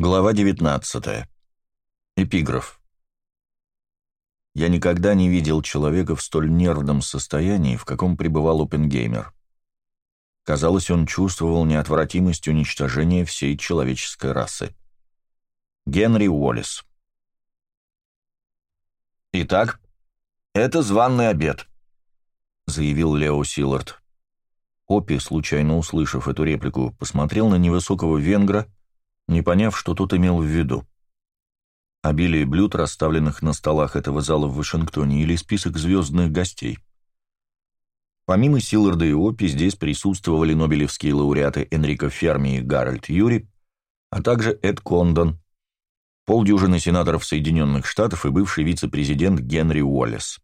Глава 19. Эпиграф. Я никогда не видел человека в столь нервном состоянии, в каком пребывал Опенгеймер. Казалось, он чувствовал неотвратимость уничтожения всей человеческой расы. Генри Уоллес. «Итак, это званный обед», — заявил Лео Силард. Опи, случайно услышав эту реплику, посмотрел на невысокого венгра — не поняв, что тот имел в виду. Обилие блюд, расставленных на столах этого зала в Вашингтоне, или список звездных гостей. Помимо Силларда и Опи, здесь присутствовали нобелевские лауреаты Энрико Ферми и Гарольд Юри, а также Эд Кондон, полдюжины сенаторов Соединенных Штатов и бывший вице-президент Генри Уоллес.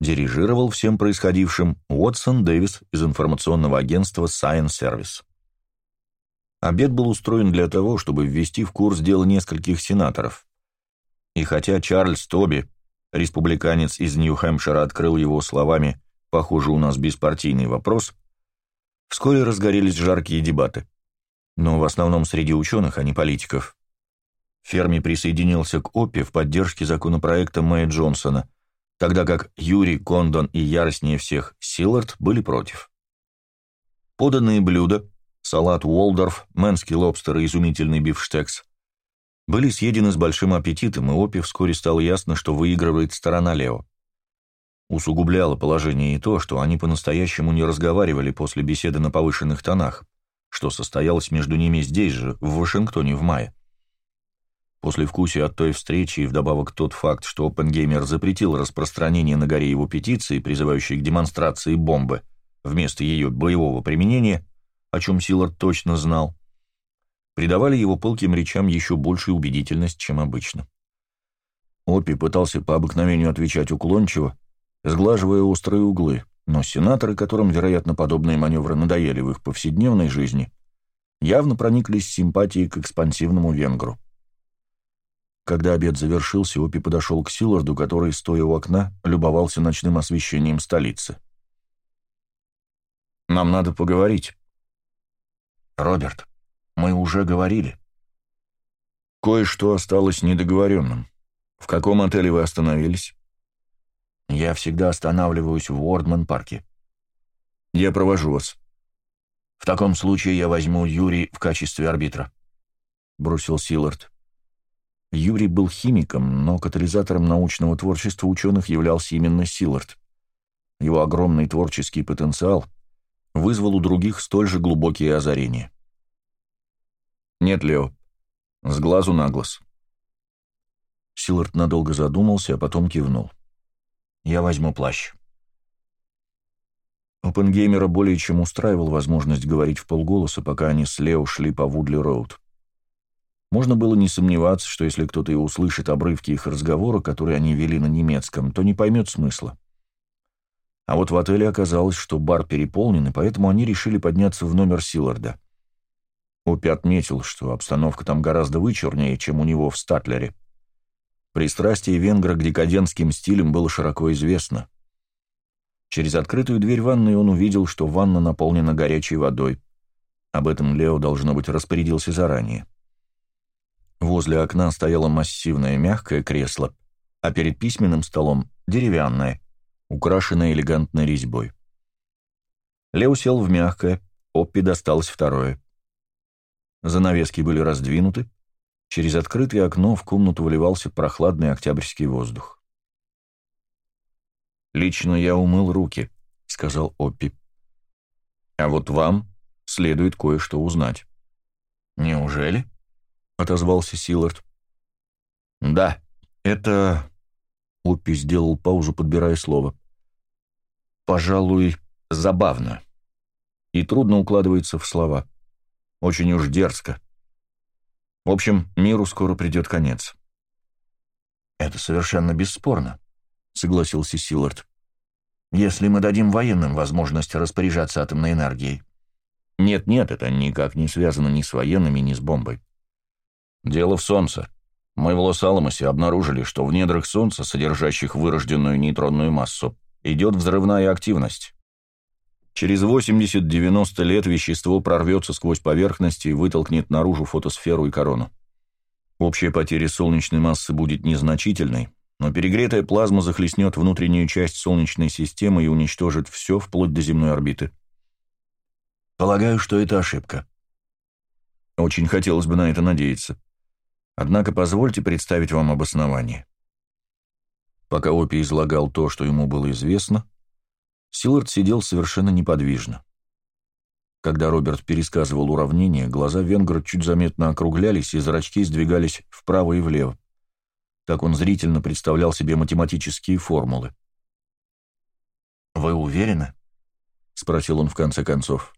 Дирижировал всем происходившим Уотсон Дэвис из информационного агентства Science Service. Обед был устроен для того, чтобы ввести в курс дела нескольких сенаторов. И хотя Чарльз Тоби, республиканец из Нью-Хэмпшира, открыл его словами «похоже, у нас беспартийный вопрос», вскоре разгорелись жаркие дебаты. Но в основном среди ученых, а не политиков. Ферми присоединился к ОПИ в поддержке законопроекта Мэя Джонсона, тогда как Юрий, Кондон и яростнее всех Силлард были против. Поданные блюда – салат Уолдорф, мэнский лобстер и изумительный бифштекс были съедены с большим аппетитом, и Опи вскоре стало ясно, что выигрывает сторона Лео. Усугубляло положение и то, что они по-настоящему не разговаривали после беседы на повышенных тонах, что состоялось между ними здесь же, в Вашингтоне в мае. После вкусия от той встречи и вдобавок тот факт, что Оппенгеймер запретил распространение на горе его петиции, призывающей к демонстрации бомбы, вместо ее боевого применения, о чем Силард точно знал, придавали его пылким речам еще большую убедительность, чем обычно. Опи пытался по обыкновению отвечать уклончиво, сглаживая острые углы, но сенаторы, которым, вероятно, подобные маневры надоели в их повседневной жизни, явно прониклись симпатией к экспансивному венгру. Когда обед завершился, Опи подошел к Силарду, который, стоя у окна, любовался ночным освещением столицы. «Нам надо поговорить», «Роберт, мы уже говорили». «Кое-что осталось недоговоренным. В каком отеле вы остановились?» «Я всегда останавливаюсь в Уордман-парке». «Я провожу вас». «В таком случае я возьму Юри в качестве арбитра», — бросил Силард. Юрий был химиком, но катализатором научного творчества ученых являлся именно Силард. Его огромный творческий потенциал — вызвал у других столь же глубокие озарения. «Нет, Лео. С глазу на глаз». Силард надолго задумался, а потом кивнул. «Я возьму плащ». Опенгеймера более чем устраивал возможность говорить в полголоса, пока они с Лео шли по Вудли-Роуд. Можно было не сомневаться, что если кто-то и услышит обрывки их разговора, которые они вели на немецком, то не поймет смысла. А вот в отеле оказалось, что бар переполнен, и поэтому они решили подняться в номер Силарда. Опи отметил, что обстановка там гораздо вычурнее, чем у него в Статлере. Пристрастие венгра к декадентским стилям было широко известно. Через открытую дверь ванной он увидел, что ванна наполнена горячей водой. Об этом Лео, должно быть, распорядился заранее. Возле окна стояло массивное мягкое кресло, а перед письменным столом — деревянное — украшенная элегантной резьбой. Лео сел в мягкое, Оппи досталось второе. Занавески были раздвинуты, через открытое окно в комнату вливался прохладный октябрьский воздух. «Лично я умыл руки», — сказал Оппи. «А вот вам следует кое-что узнать». «Неужели?» — отозвался Силард. «Да, это...» — Оппи сделал паузу, подбирая слово пожалуй, забавно. И трудно укладывается в слова. Очень уж дерзко. В общем, миру скоро придет конец. «Это совершенно бесспорно», — согласился Силард. «Если мы дадим военным возможность распоряжаться атомной энергией». «Нет-нет, это никак не связано ни с военными, ни с бомбой. Дело в Солнце. Мы в Лос-Аламосе обнаружили, что в недрах Солнца, содержащих вырожденную нейтронную массу, идет взрывная активность. Через 80-90 лет вещество прорвется сквозь поверхность и вытолкнет наружу фотосферу и корону. Общая потеря солнечной массы будет незначительной, но перегретая плазма захлестнет внутреннюю часть Солнечной системы и уничтожит все вплоть до земной орбиты. Полагаю, что это ошибка. Очень хотелось бы на это надеяться. Однако позвольте представить вам обоснование. Пока Опи излагал то, что ему было известно, Силард сидел совершенно неподвижно. Когда Роберт пересказывал уравнение, глаза Венгра чуть заметно округлялись, и зрачки сдвигались вправо и влево. Так он зрительно представлял себе математические формулы. «Вы уверены?» — спросил он в конце концов.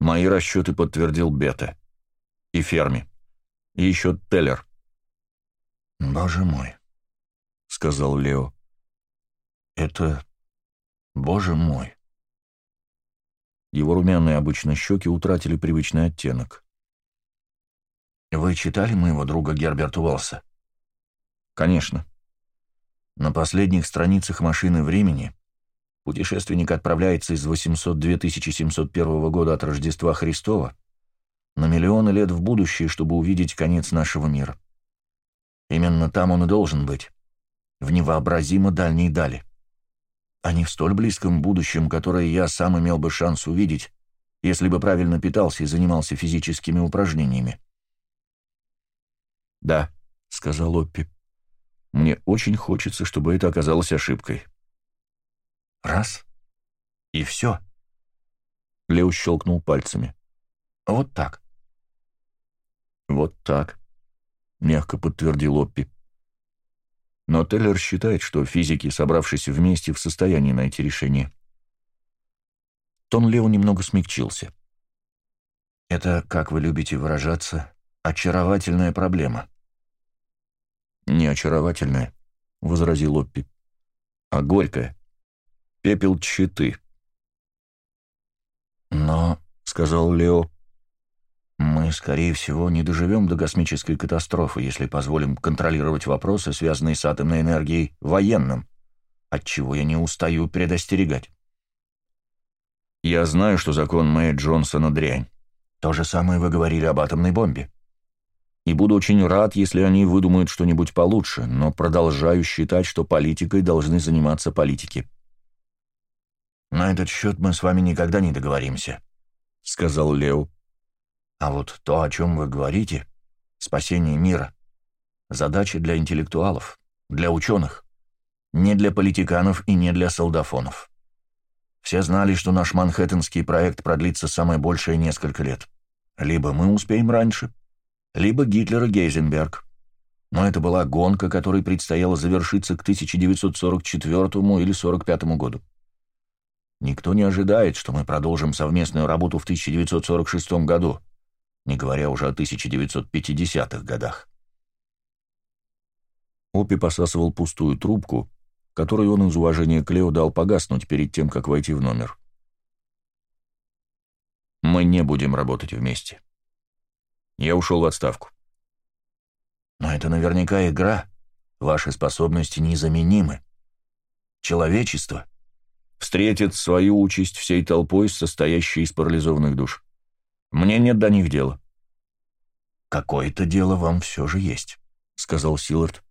«Мои расчеты подтвердил Бета. И Ферми. И еще Теллер». «Боже мой», — сказал Лео. «Это... Боже мой». Его румяные обычно щеки утратили привычный оттенок. «Вы читали моего друга Герберта Уолса?» «Конечно». На последних страницах «Машины времени» путешественник отправляется из 802 701 года от Рождества Христова на миллионы лет в будущее, чтобы увидеть конец нашего мира. Именно там он и должен быть, в невообразимо дальней дали а не в столь близком будущем, которое я сам имел бы шанс увидеть, если бы правильно питался и занимался физическими упражнениями. «Да», — сказал Оппи, — «мне очень хочется, чтобы это оказалось ошибкой». «Раз. И все». Лео щелкнул пальцами. «Вот так». «Вот так», — мягко подтвердил Оппи. Но Теллер считает, что физики, собравшись вместе, в состоянии найти решение. Тон Лео немного смягчился. «Это, как вы любите выражаться, очаровательная проблема». «Не очаровательная», — возразил Оппи, — «а горькая. Пепел читы». «Но», — сказал Лео, мы, скорее всего, не доживем до космической катастрофы, если позволим контролировать вопросы, связанные с атомной энергией, военным, от чего я не устаю предостерегать. Я знаю, что закон Мэя Джонсона дрянь. То же самое вы говорили об атомной бомбе. И буду очень рад, если они выдумают что-нибудь получше, но продолжаю считать, что политикой должны заниматься политики. «На этот счет мы с вами никогда не договоримся», — сказал Лео. А вот то, о чем вы говорите, спасение мира, задача для интеллектуалов, для ученых, не для политиканов и не для солдафонов. Все знали, что наш манхэттенский проект продлится самое большее несколько лет. Либо мы успеем раньше, либо Гитлер и Гейзенберг. Но это была гонка, которой предстояло завершиться к 1944 или 1945 году. Никто не ожидает, что мы продолжим совместную работу в 1946 году, не говоря уже о 1950-х годах. Опи посасывал пустую трубку, которую он из уважения к Лео дал погаснуть перед тем, как войти в номер. «Мы не будем работать вместе. Я ушел в отставку». «Но это наверняка игра. Ваши способности незаменимы. Человечество...» встретит свою участь всей толпой, состоящей из парализованных душ. Мне нет до них дела. «Какое-то дело вам все же есть», — сказал Силард.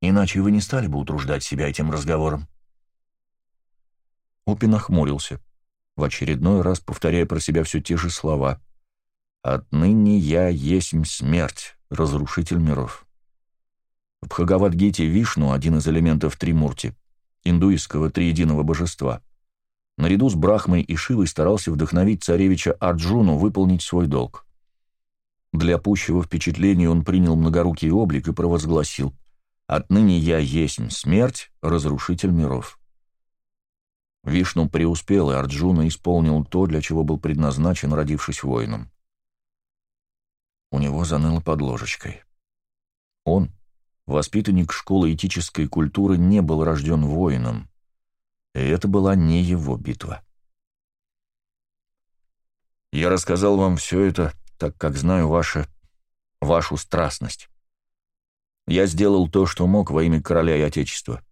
«Иначе вы не стали бы утруждать себя этим разговором». Опи нахмурился, в очередной раз повторяя про себя все те же слова. «Отныне я есть смерть, разрушитель миров». В Бхагавадгите Вишну, один из элементов Тримурти, индуистского триединого божества, наряду с Брахмой и Шивой старался вдохновить царевича Арджуну выполнить свой долг. Для пущего впечатления он принял многорукий облик и провозгласил «Отныне я есть смерть, разрушитель миров». Вишну преуспел, и Арджуна исполнил то, для чего был предназначен, родившись воином. У него заныло под ложечкой. Он, воспитанник школы этической культуры, не был рожден воином. И это была не его битва. «Я рассказал вам все это, так как знаю ваше... вашу страстность. Я сделал то, что мог во имя короля и отечества.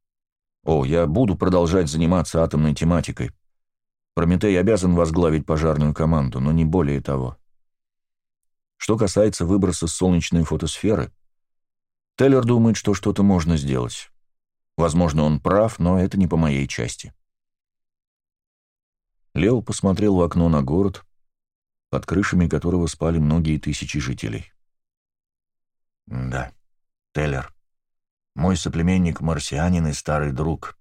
О, я буду продолжать заниматься атомной тематикой. Прометей обязан возглавить пожарную команду, но не более того. Что касается выброса солнечной фотосферы, Теллер думает, что что-то можно сделать. Возможно, он прав, но это не по моей части. Лео посмотрел в окно на город, под крышами которого спали многие тысячи жителей. «Да, Теллер. Мой соплеменник марсианин и старый друг.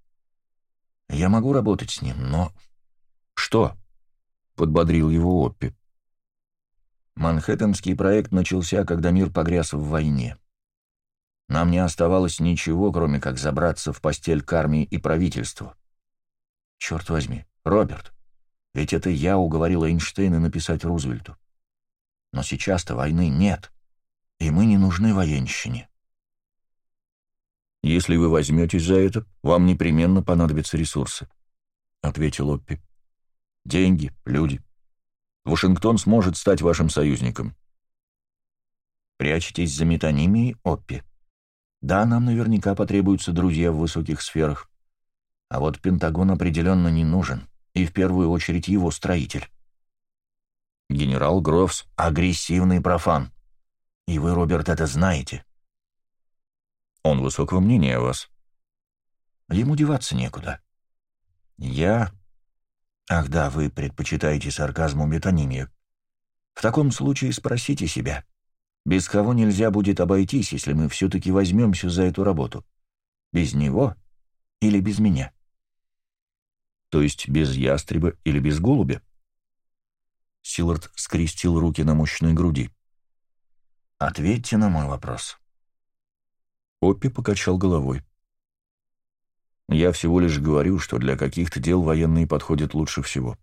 Я могу работать с ним, но...» «Что?» — подбодрил его Оппи. Манхэттенский проект начался, когда мир погряз в войне. Нам не оставалось ничего, кроме как забраться в постель к армии и правительству. Черт возьми, Роберт, ведь это я уговорил Эйнштейна написать Рузвельту. Но сейчас-то войны нет, и мы не нужны военщине. «Если вы возьметесь за это, вам непременно понадобятся ресурсы», — ответил Оппи. «Деньги, люди. Вашингтон сможет стать вашим союзником». «Прячетесь за метонимией, Оппи?» Да, нам наверняка потребуются друзья в высоких сферах. А вот Пентагон определенно не нужен, и в первую очередь его строитель. Генерал Грофс — агрессивный профан. И вы, Роберт, это знаете. Он высокого мнения о вас. Ему деваться некуда. Я... Ах да, вы предпочитаете сарказму метонимию. В таком случае спросите себя, без кого нельзя будет обойтись, если мы все-таки возьмемся за эту работу. Без него или без меня? То есть без ястреба или без голубя? Силард скрестил руки на мощной груди. «Ответьте на мой вопрос». Оппи покачал головой. «Я всего лишь говорю, что для каких-то дел военные подходят лучше всего.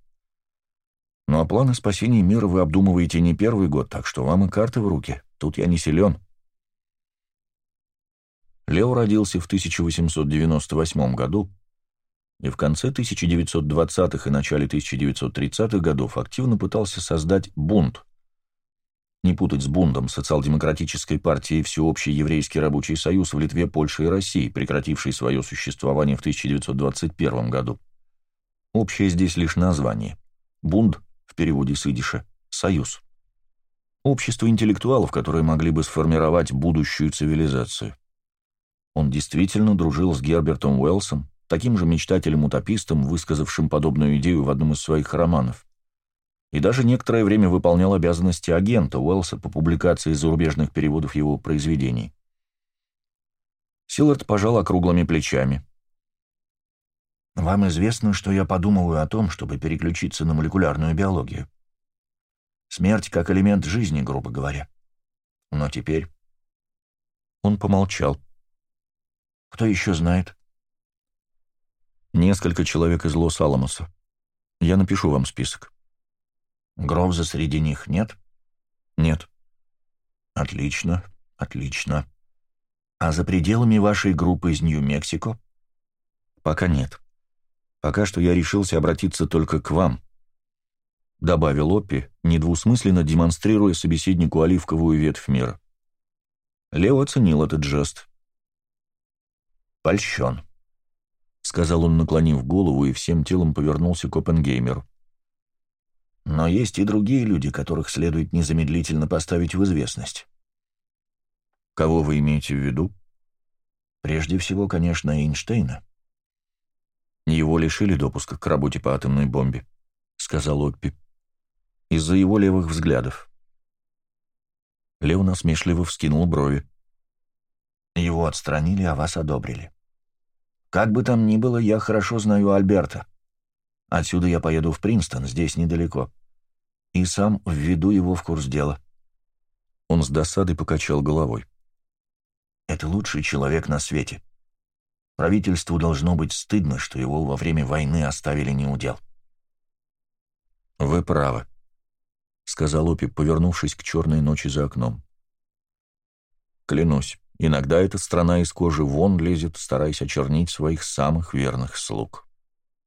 Ну а планы спасения мира вы обдумываете не первый год, так что вам и карты в руки. Тут я не силен. Лео родился в 1898 году и в конце 1920-х и начале 1930-х годов активно пытался создать бунт. Не путать с бундом социал-демократической партии Всеобщий еврейский рабочий союз в Литве, Польше и России, прекративший свое существование в 1921 году. Общее здесь лишь название. Бунд в переводе с идиша «союз». Общество интеллектуалов, которые могли бы сформировать будущую цивилизацию. Он действительно дружил с Гербертом Уэллсом, таким же мечтателем-утопистом, высказавшим подобную идею в одном из своих романов. И даже некоторое время выполнял обязанности агента Уэллса по публикации зарубежных переводов его произведений. Силард пожал округлыми плечами. «Вам известно, что я подумываю о том, чтобы переключиться на молекулярную биологию. Смерть как элемент жизни, грубо говоря. Но теперь... Он помолчал. Кто еще знает? Несколько человек из Лос-Аламоса. Я напишу вам список. Гровза среди них нет? Нет. Отлично, отлично. А за пределами вашей группы из Нью-Мексико? Пока нет. Пока что я решился обратиться только к вам, добавил Оппи, недвусмысленно демонстрируя собеседнику оливковую ветвь мира. Лео оценил этот жест. «Польщен», — сказал он, наклонив голову и всем телом повернулся к Оппенгеймеру. «Но есть и другие люди, которых следует незамедлительно поставить в известность». «Кого вы имеете в виду?» «Прежде всего, конечно, Эйнштейна». «Его лишили допуска к работе по атомной бомбе», — сказал Оппи из-за его левых взглядов. Лео насмешливо вскинул брови. Его отстранили, а вас одобрили. Как бы там ни было, я хорошо знаю Альберта. Отсюда я поеду в Принстон, здесь недалеко. И сам введу его в курс дела. Он с досадой покачал головой. Это лучший человек на свете. Правительству должно быть стыдно, что его во время войны оставили неудел. Вы правы. — сказал Опи, повернувшись к черной ночи за окном. «Клянусь, иногда эта страна из кожи вон лезет, стараясь очернить своих самых верных слуг».